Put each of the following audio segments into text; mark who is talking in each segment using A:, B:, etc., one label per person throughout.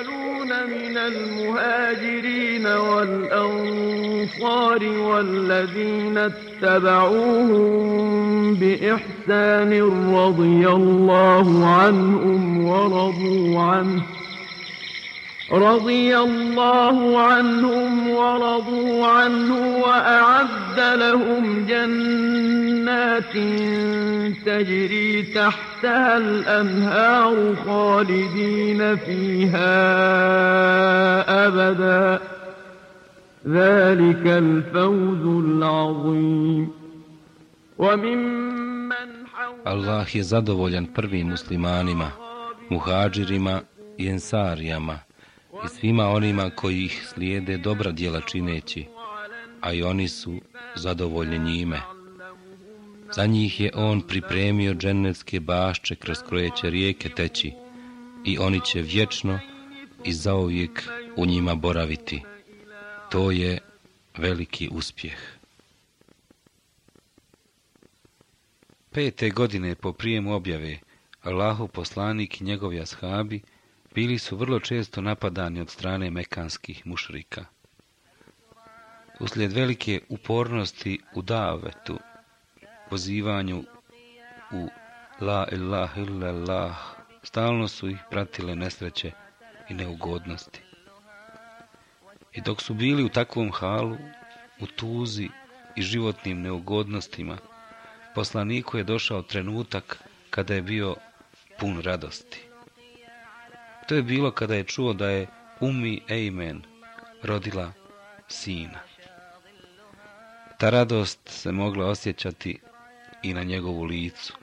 A: الأولون من المهاجرين والأنصار والذين اتبعوهم بإحسان رضي الله عنهم ورضوا عنه. رضي الله عنهم ورضوا عنه وأعد لهم جنات تجري تحتها الأنهار خالدين فيها أبدا. ذلك الفوز العظيم.
B: وممن الله je zadovoljan prvim muslimanima, muhađirima i ensarijama, i svima onima koji ih slijede dobra djela čineći, a i oni su zadovoljni njime. Za njih je on pripremio dženevske bašče kroz koje će rijeke teći i oni će vječno i zauvijek u njima boraviti. To je veliki uspjeh. Pete godine po prijemu objave Allahu poslanik i njegovi ashabi bili su vrlo često napadani od strane mekanskih mušrika. Uslijed velike upornosti u davetu, pozivanju u la ilaha illallah, stalno su ih pratile nesreće i neugodnosti. I dok su bili u takvom halu, u tuzi i životnim neugodnostima, poslaniku je došao trenutak kada je bio pun radosti. To je bilo kada je čuo da je Umi Ejmen rodila sina. Ta radost se mogla osjećati i na njegovu licu.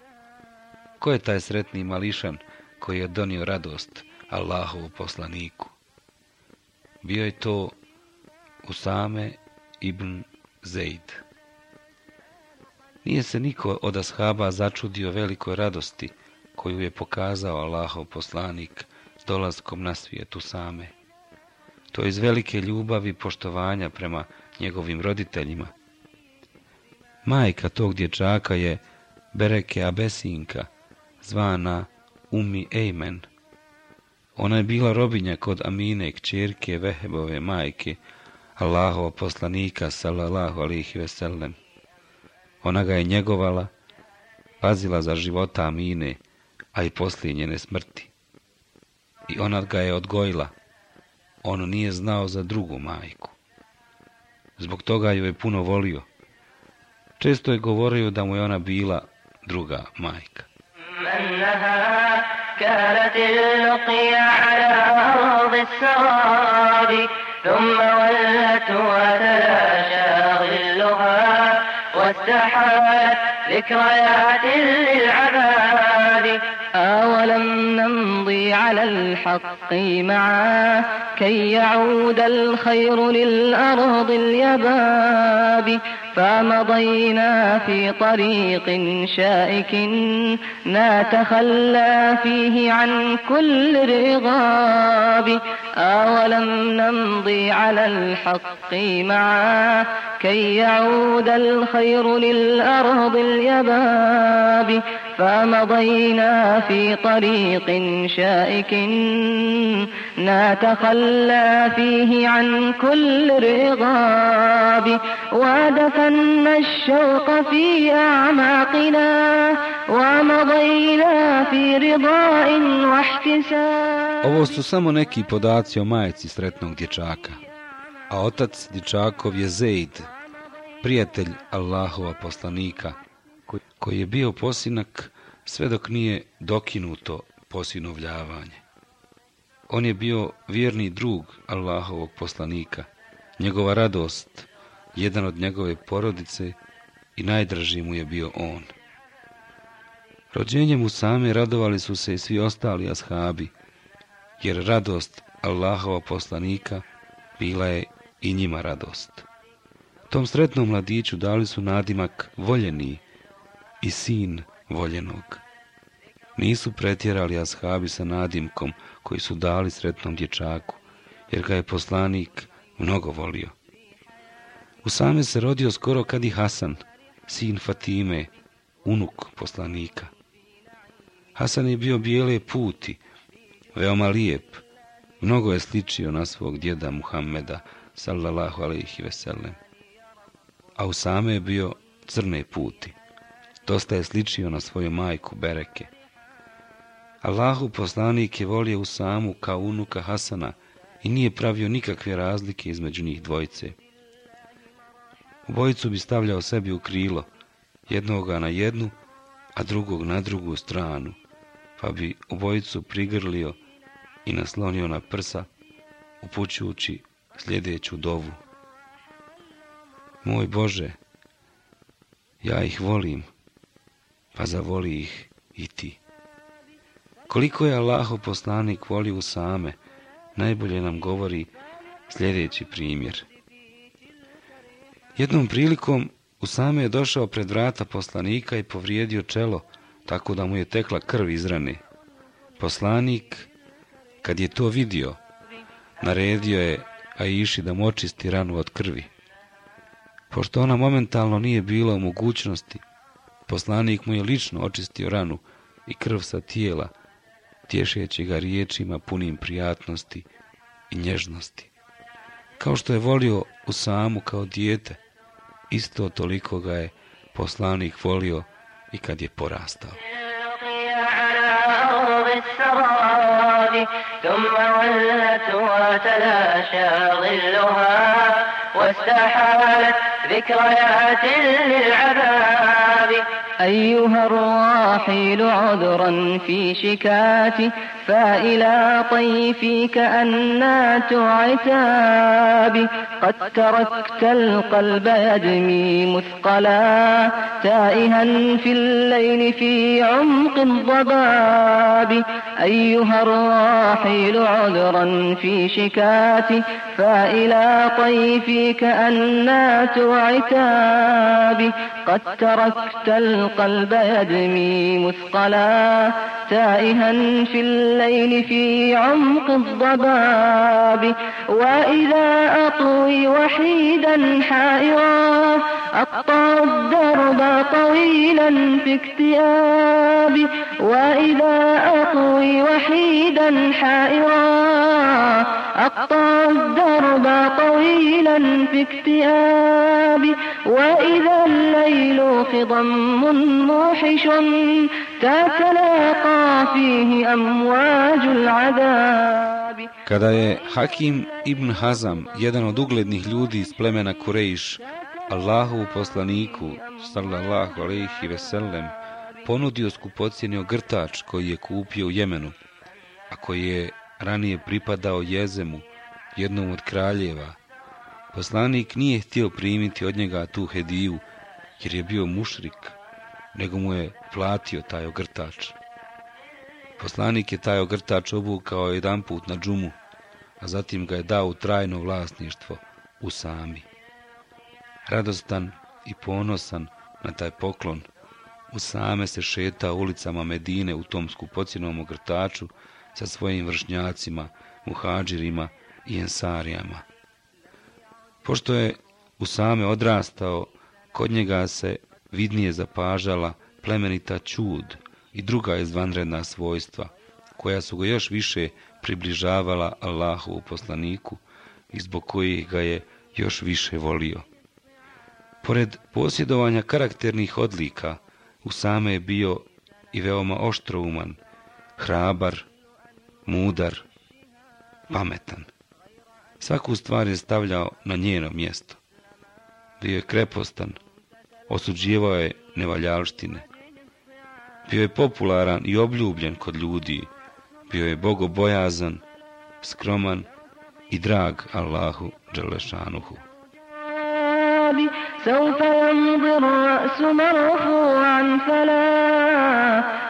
B: Ko je taj sretni mališan koji je donio radost Allahovu poslaniku? Bio je to Usame ibn Zeid. Nije se niko od ashaba začudio velikoj radosti koju je pokazao Allahov poslanik dolaskom na svijetu same. To iz velike ljubavi i poštovanja prema njegovim roditeljima. Majka tog dječaka je Bereke Abesinka, zvana Umi Ejmen. Ona je bila robinja kod Amine, kćerke Vehebove majke, Allahova poslanika, sallallahu alihi veselem. Ona ga je njegovala, pazila za života Amine, a i poslije njene smrti i ona ga je odgojila. On nije znao za drugu majku. Zbog toga ju je puno volio. Često je govorio da mu je ona bila druga majka. كانت اللقيا على أرض السراب ثم ولت وتلاشى ظلها واستحالت ذكريات للعذاب أولم نمضي على الحق معا كي يعود الخير للأرض اليباب فمضينا في طريق شائك. نتخلى فيه عن كل رغاب. أولم نمضي على الحق معا كي يعود الخير للأرض اليباب فمضينا في طريق شائك نتخلى فيه عن كل رغاب ودفنا الشوق في أعماقنا ومضينا في رضاء واحتساب Ovo su samo neki podaci o majci sretnog dječaka, a otac dječakov je Zeid, prijatelj Allahova poslanika, koji je bio posinak sve dok nije dokinuto posinovljavanje. On je bio vjerni drug Allahovog poslanika, njegova radost, jedan od njegove porodice i najdraži mu je bio on. Rođenjem mu same radovali su se i svi ostali ashabi, jer radost Allahova poslanika bila je i njima radost. Tom sretnom mladiću dali su nadimak voljeni i sin voljenog. Nisu pretjerali ashabi sa nadimkom koji su dali sretnom dječaku, jer ga je poslanik mnogo volio. Usame se rodio skoro kad i Hasan, sin Fatime, unuk poslanika. Hasan je bio bijele puti, veoma lijep, Mnogo je sličio na svog djeda Muhammeda, sallallahu alaihi veselem. A Usame je bio crne puti. Dosta je sličio na svoju majku Bereke. Allahu poslanik je volio Usamu samu kao unuka Hasana i nije pravio nikakve razlike između njih dvojice. Obojicu bi stavljao sebi u krilo, jednoga na jednu, a drugog na drugu stranu, pa bi obojicu prigrlio i naslonio na prsa, upućujući sljedeću dovu. Moj Bože, ja ih volim, pa zavoli ih i ti. Koliko je Allaho poslanik voli same, najbolje nam govori sljedeći primjer. Jednom prilikom Usame je došao pred vrata poslanika i povrijedio čelo, tako da mu je tekla krv iz rane. Poslanik, kad je to vidio, naredio je Aiši da mu očisti ranu od krvi. Pošto ona momentalno nije bila u mogućnosti, poslanik mu je lično očistio ranu i krv sa tijela, tješeći ga riječima punim prijatnosti i nježnosti. Kao što je volio u samu kao dijete, isto toliko ga je poslanik volio i kad je porastao. ثم ولت وتلاشى ظلها واستحالت ذكريات للعذاب. أيها الراحل عذرا في شكاتي فإلى طيفك أنات عتاب قد تركت القلب يدمي مثقلا تائها في الليل في عمق الضباب. أيها الراحل عذرا في شكاتي فإلى طيفك أنات عتاب قد تركت القلب يدمي مثقلا تائها في الليل في عمق الضباب. وإذا أطوي وحيدا حائرا أقطع الدرب طويلا في اكتئاب وإذا أطوي وحيدا حائرا أقطع الدرب طويلا في اكتئاب وإذا الليل خضم موحش تتلاقى فيه أمواج العذاب Kada je Hakim ibn Hazam, jedan od uglednih ljudi iz plemena Kurejiš, Allahu poslaniku, sallallahu alaihi veselem, ponudio skupocijenio grtač koji je kupio u Jemenu, a koji je ranije pripadao Jezemu, jednom od kraljeva. Poslanik nije htio primiti od njega tu hediju, jer je bio mušrik, nego mu je platio taj ogrtač. Poslanik je taj ogrtač obukao jedan put na džumu, a zatim ga je dao u trajno vlasništvo u sami. Radostan i ponosan na taj poklon, u same se šeta ulicama Medine u tom skupocinom ogrtaču sa svojim vršnjacima, muhađirima i ensarijama. Pošto je u same odrastao, kod njega se vidnije zapažala plemenita čud i druga izvanredna svojstva, koja su ga još više približavala Allahu u poslaniku i zbog kojih ga je još više volio. Pored posjedovanja karakternih odlika, Usame je bio i veoma oštrouman, hrabar, mudar, pametan. Svaku stvar je stavljao na njeno mjesto. Bio je krepostan, osuđivao je nevaljalštine. Bio je popularan i obljubljen kod ljudi. Bio je bogobojazan, skroman i drag Allahu Đelešanuhu. سوف يمضي الرأس مرفوعا فلا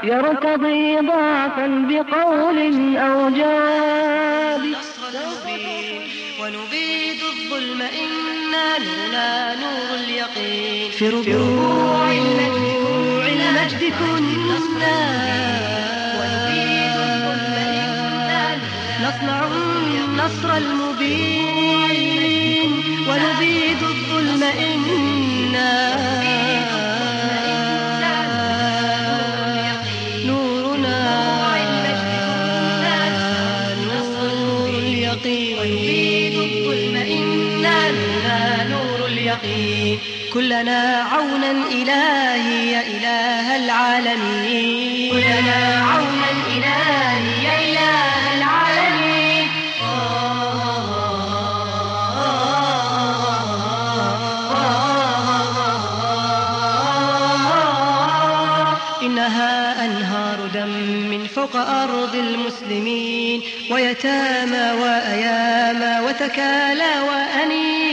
B: يرتضي ضعفا بقول أو جواب. ونبيد الظلم إنا لنا نور اليقين. في ربوع المجد كنا ونبيد الظلم إنا نصنع النصر المبين. ونبيد الظلم إنا
C: كلنا عونا إلهي يا إله العالمين. كلنا عونا إلهي يا إله العالمين. إنها أنهار دم من فوق أرض المسلمين ويتامى وأياما وتكالى وأنين.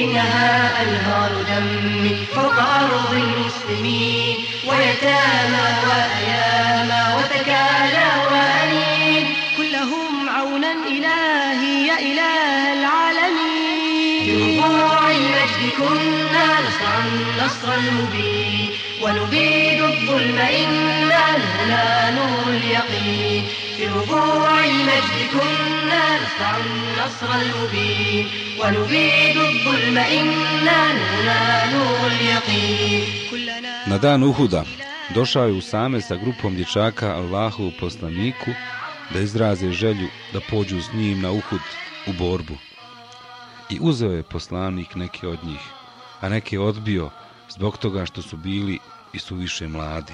C: إنها أنهار دم فوق أرض المسلمين ويتامى وأياما وتكالى وأنين. كلهم عونا إلهي يا إله العالمين. برفوع المجد كنا نصرا نصرا مبين ونبيد الظلم إنا لنا نور اليقين في ربوع المجد كنا نصرا نصرا المبين ونبيد الظلم إنا لنا نور اليقين كلنا
B: Na dan Uhuda došao je Usame sa grupom dječaka Allahu u poslaniku da izraze želju da pođu s njim na Uhud u borbu. I uzeo je poslanik neke od njih, a neke odbio zbog toga što su bili i su više mladi.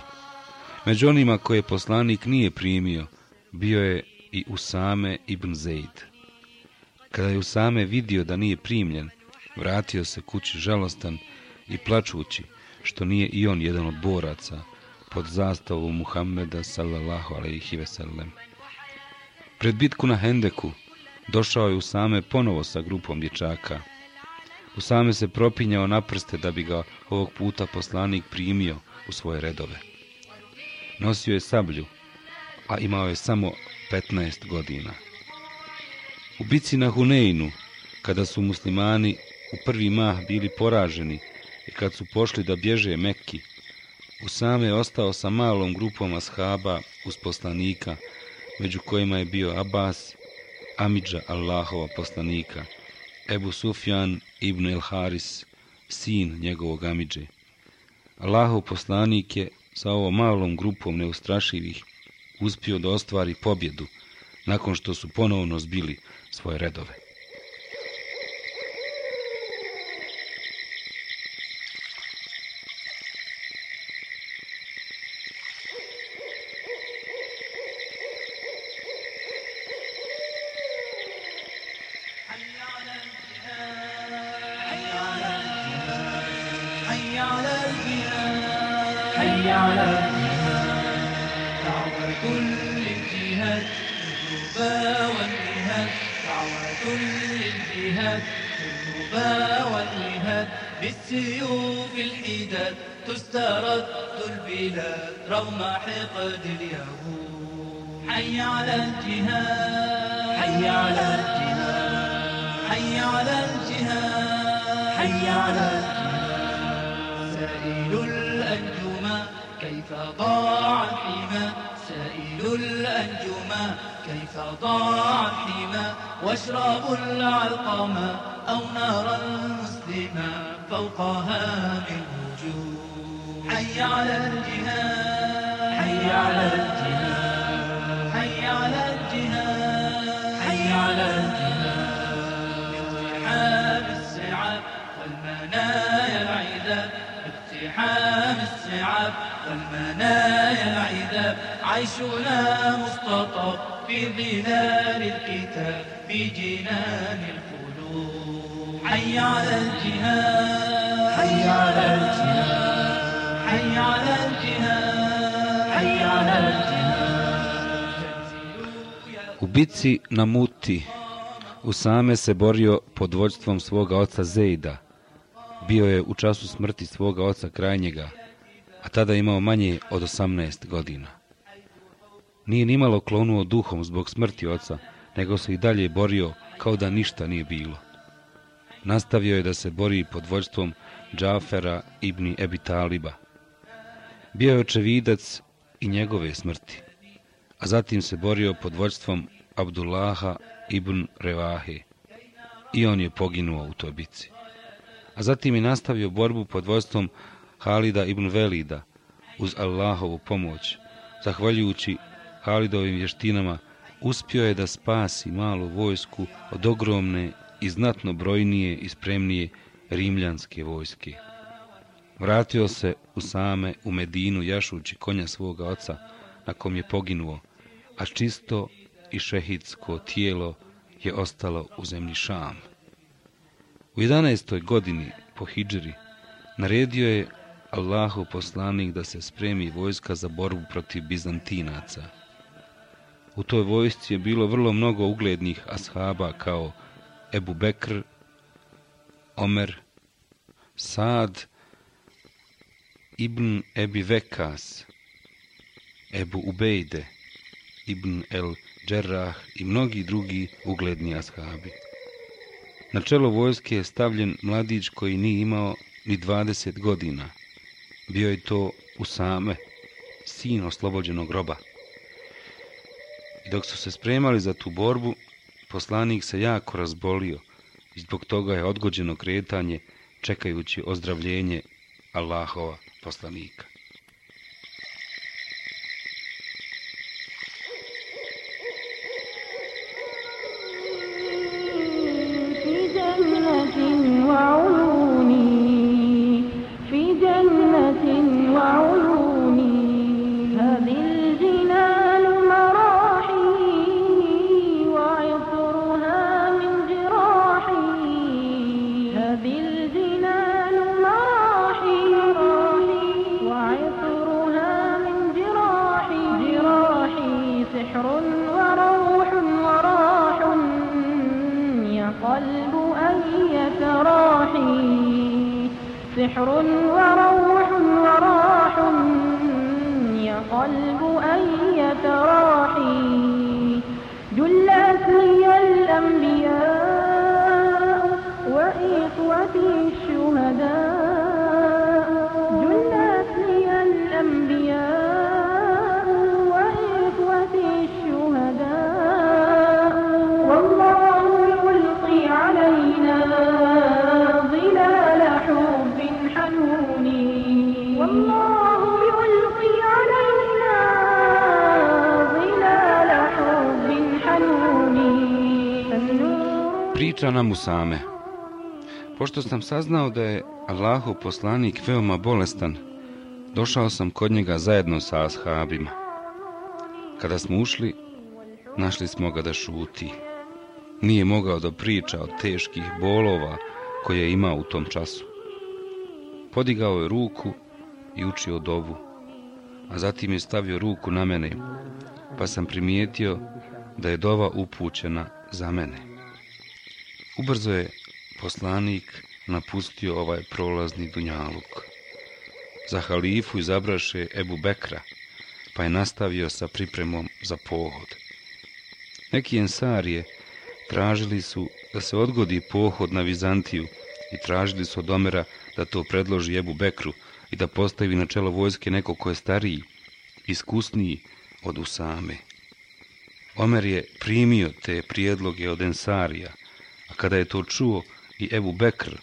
B: Među onima koje poslanik nije primio, bio je i Usame ibn Zeid. Kada je Usame vidio da nije primljen, vratio se kući žalostan i plačući, što nije i on jedan od boraca pod zastavom Muhammeda sallallahu alaihi veselem. Pred bitku na Hendeku došao je Usame ponovo sa grupom dječaka. Usame se propinjao na prste da bi ga ovog puta poslanik primio u svoje redove. Nosio je sablju, a imao je samo 15 godina. U bici na Huneinu, kada su muslimani u prvi mah bili poraženi i kad su pošli da bježe Mekki, Usame je ostao sa malom grupom ashaba uz poslanika, među kojima je bio Abbas, Amidža Allahova poslanika, Ebu Sufjan ibn El Haris, sin njegovog Amidže. Allahov poslanik je sa ovom malom grupom neustrašivih uspio da ostvari pobjedu nakon što su ponovno zbili svoje redove.
D: حي على الجهاد. حي على الجهاد سائل الأنجما كيف ضاع الحمى؟ سائل الأنجما كيف ضاع الحمى؟ واشربوا العلقما أو نارا مسلما فوقها من وجوه حي على الجهاد. حي على الجهاد. باقتحام الصعاب والمنايا العذاب. عيشنا مختطف في ظلال الكتاب في جنان الخلود حي على الجهاد. حي على الجهاد. حي على الجهاد. حي على الجهاد.
B: U bitci na Muti Usame se borio pod vođstvom svoga oca Zejda. Bio je u času smrti svoga oca krajnjega, a tada imao manje od 18 godina. Nije nimalo klonuo duhom zbog smrti oca, nego se i dalje borio kao da ništa nije bilo. Nastavio je da se bori pod vođstvom Džafera ibn Ebi Taliba. Bio je očevidac i njegove smrti, a zatim se borio pod vođstvom Abdullaha ibn Revahe. I on je poginuo u toj bici. A zatim je nastavio borbu pod vođstvom Halida ibn Velida uz Allahovu pomoć. Zahvaljujući Halidovim vještinama, uspio je da spasi malu vojsku od ogromne i znatno brojnije i spremnije rimljanske vojske. Vratio se u same u Medinu jašući konja svoga oca na kom je poginuo, a čisto i šehidsko tijelo je ostalo u zemlji Šam. U 11. godini po Hidžri naredio je Allahu poslanik da se spremi vojska za borbu protiv Bizantinaca. U toj vojsci je bilo vrlo mnogo uglednih ashaba kao Ebu Bekr, Omer, Sad, Ibn Ebi Vekas, Ebu Ubejde, Ibn El Džerrah i mnogi drugi ugledni ashabi. Na čelo vojske je stavljen mladić koji nije imao ni 20 godina. Bio je to Usame, sin oslobođenog roba. I dok su se spremali za tu borbu, poslanik se jako razbolio i zbog toga je odgođeno kretanje čekajući ozdravljenje Allahova poslanika. Priča nam Usame. Pošto sam saznao da je Allahov poslanik veoma bolestan, došao sam kod njega zajedno sa ashabima. Kada smo ušli, našli smo ga da šuti. Nije mogao da priča od teških bolova koje je imao u tom času. Podigao je ruku i učio dovu, a zatim je stavio ruku na mene, pa sam primijetio da je dova upućena za mene. Ubrzo je poslanik napustio ovaj prolazni dunjaluk. Za halifu izabraše Ebu Bekra, pa je nastavio sa pripremom za pohod. Neki ensarije tražili su da se odgodi pohod na Vizantiju i tražili su od Omera da to predloži Ebu Bekru i da postavi na čelo vojske neko ko je stariji, iskusniji od Usame. Omer je primio te prijedloge od ensarija, kada je to čuo i Ebu Bekr,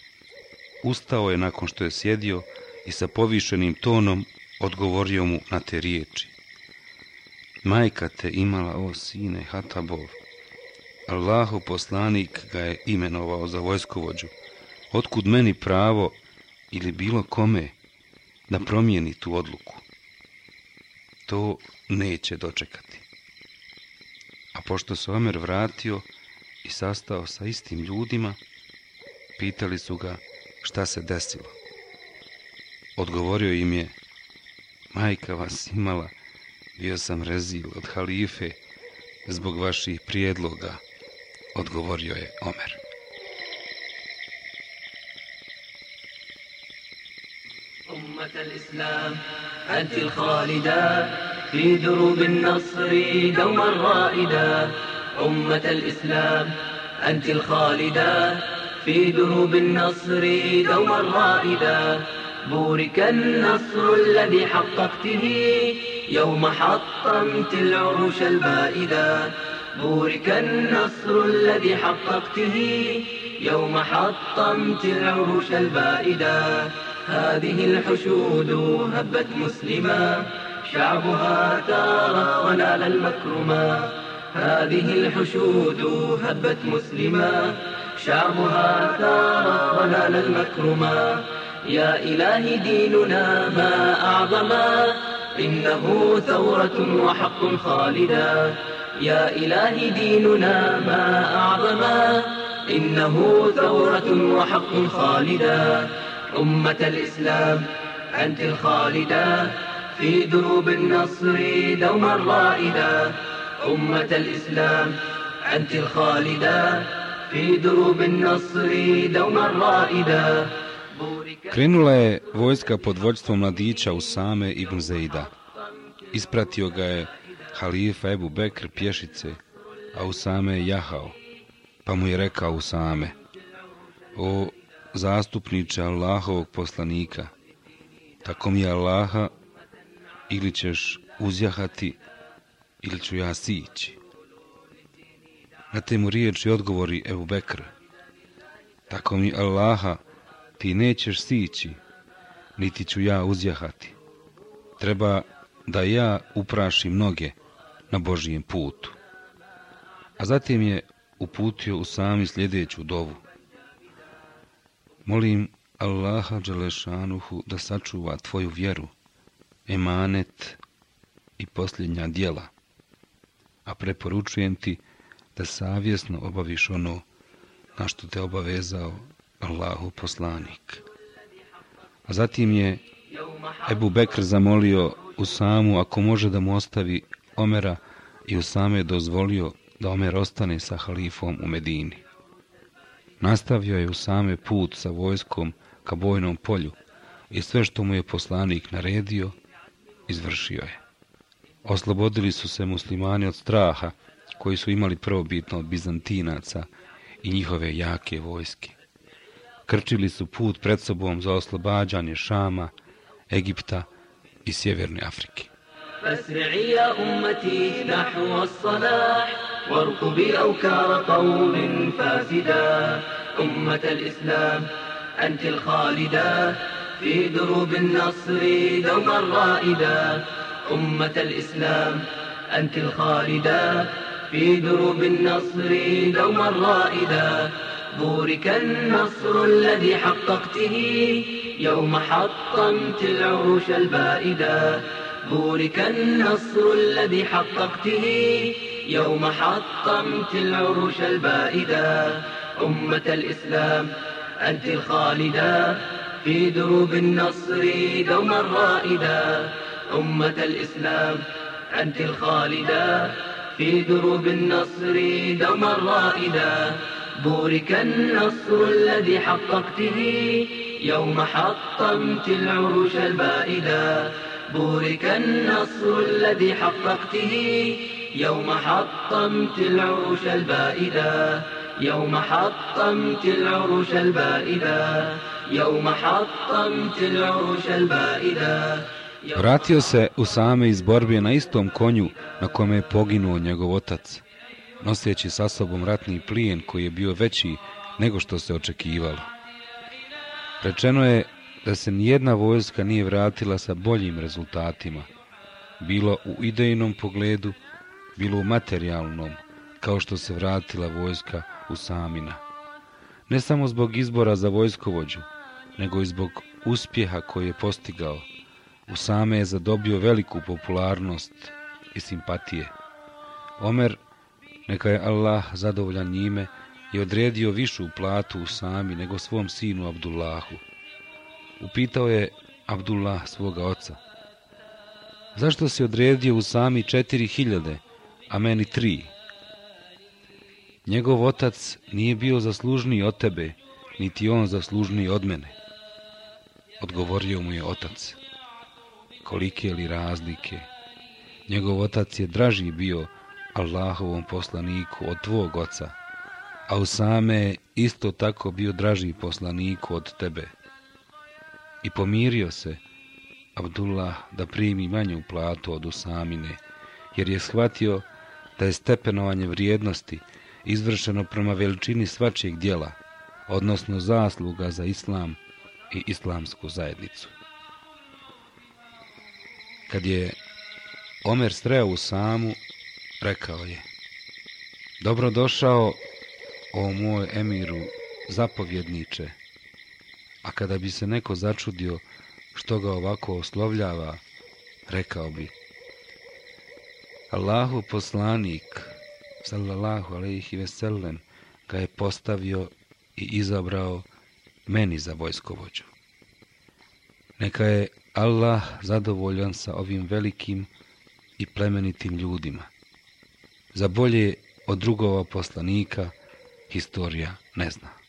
B: ustao je nakon što je sjedio i sa povišenim tonom odgovorio mu na te riječi. Majka te imala, o sine Hatabov. Allahu poslanik ga je imenovao za vojskovođu. Otkud meni pravo ili bilo kome da promijeni tu odluku? To neće dočekati. A pošto se Omer vratio i sastao sa istim ljudima, pitali su ga šta se desilo. Odgovorio im je, majka vas imala, bio sam rezil od halife zbog vaših prijedloga, odgovorio je Omer.
E: أمة الإسلام أنت الخالدة في دروب النصر دوما رائدة أمة الإسلام. أنت الخالدة في دروب النصر دوما رائدة. بورك النصر الذي حققته يوم حطمت العروش البائدة. بورك النصر الذي حققته يوم حطمت العروش البائدة. هذه الحشود هبت مسلما شعبها تارى ونال المكرما هذه الحشود هبت مسلما شعبها ثار الضلال المكرما. يا إلهي ديننا ما أعظما إنه ثورة وحق خالدا. يا إلهي ديننا ما أعظما إنه ثورة وحق خالدا. أمة الإسلام أنت الخالدة في دروب النصر دوما رائدا. أمة الإسلام أنت الخالدة في دروب النصر دوما رائدا
B: Krenula je vojska pod vođstvom mladića Usame ibn Zeida. Ispratio ga je halifa Ebu Bekr pješice, a Usame je jahao. Pa mu je rekao Usame, o zastupniče Allahovog poslanika, tako mi je Allaha, ili ćeš uzjahati, ili ću ja sići. Na te mu riječi odgovori Ebu Bekr, tako mi Allaha, ti nećeš sići, niti ću ja uzjahati. Treba da ja uprašim noge na Božijem putu. A zatim je uputio u sami sljedeću dovu. Molim Allaha Đelešanuhu da sačuva tvoju vjeru, emanet i posljednja dijela, a preporučujem ti da savjesno obaviš ono na što te obavezao Allahu poslanik. A zatim je Ebu Bekr zamolio Usamu ako može da mu ostavi Omera i Usame je dozvolio da Omer ostane sa halifom u Medini. Nastavio je Usame put sa vojskom ka bojnom polju i sve što mu je poslanik naredio, izvršio je. Oslobodili su se muslimani od straha koji su imali prvobitno od Bizantinaca i njihove jake vojske krčili su put pred sobom za oslobađanje Šama, Egipta i Sjeverne Afrike.
E: فاسرعي يا أمتي نحو الصلاح واركبي أوكار قوم فاسدا أمة الإسلام أنت الخالدة في دروب النصر دوما رائدا أمة الإسلام. أنت الخالدة في دروب النصر دوما رائدا بورك النصر الذي حققته يوم حطمت العروش البائدة. بورك النصر الذي حققته يوم حطمت العروش البائدة. أمة الإسلام. أنت الخالدة في دروب النصر دوما رائدة. أمة الإسلام. أنت الخالدة في دروب النصر دوما رائدة بورك النصر الذي حققته يوم حطمت العروش البائدة. بورك النصر الذي حققته يوم حطمت العروش البائدة. يوم حطمت العروش البائدة. يوم حطمت العروش البائدة.
B: Vratio se u same iz borbe na istom konju na kome je poginuo njegov otac, noseći sa sobom ratni plijen koji je bio veći nego što se očekivalo. Rečeno je da se nijedna vojska nije vratila sa boljim rezultatima, bilo u idejnom pogledu, bilo u materijalnom, kao što se vratila vojska u Samina. Ne samo zbog izbora za vojskovođu, nego i zbog uspjeha koji je postigao. Usame je zadobio veliku popularnost i simpatije. Omer neka je Allah zadovoljan njime i odredio višu platu Usami nego svom sinu Abdullahu. Upitao je Abdullah svoga oca. Zašto si odredio Usami četiri hiljade, a meni tri? Njegov otac nije bio zaslužniji od tebe, niti on zaslužniji od mene. Odgovorio mu je otac. Kolike li razlike? Njegov otac je draži bio Allahovom poslaniku od tvog oca, a Usame isto tako bio draži poslaniku od tebe. I pomirio se Abdullah da primi manju platu od Usamine, jer je shvatio da je stepenovanje vrijednosti izvršeno prema veličini svačijeg dijela, odnosno zasluga za islam i islamsku zajednicu. Kad je Omer streo u samu, rekao je Dobro došao o moj emiru, zapovjedniče, a kada bi se neko začudio što ga ovako oslovljava, rekao bi, Allahu poslanik, sallallahu alaihi veselem, ga je postavio i izabrao meni za vojskovođu. Neka je Allah zadovoljan sa ovim velikim i plemenitim ljudima. Za bolje od drugova poslanika historija ne zna.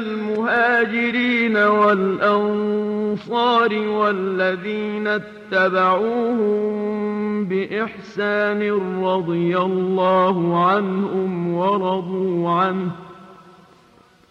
A: المهاجرين والأنصار والذين اتبعوهم بإحسان رضي الله عنهم ورضوا عنه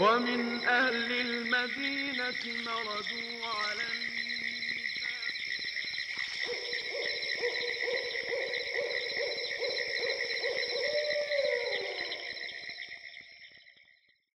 A: ومن أهل المدينة مردوا على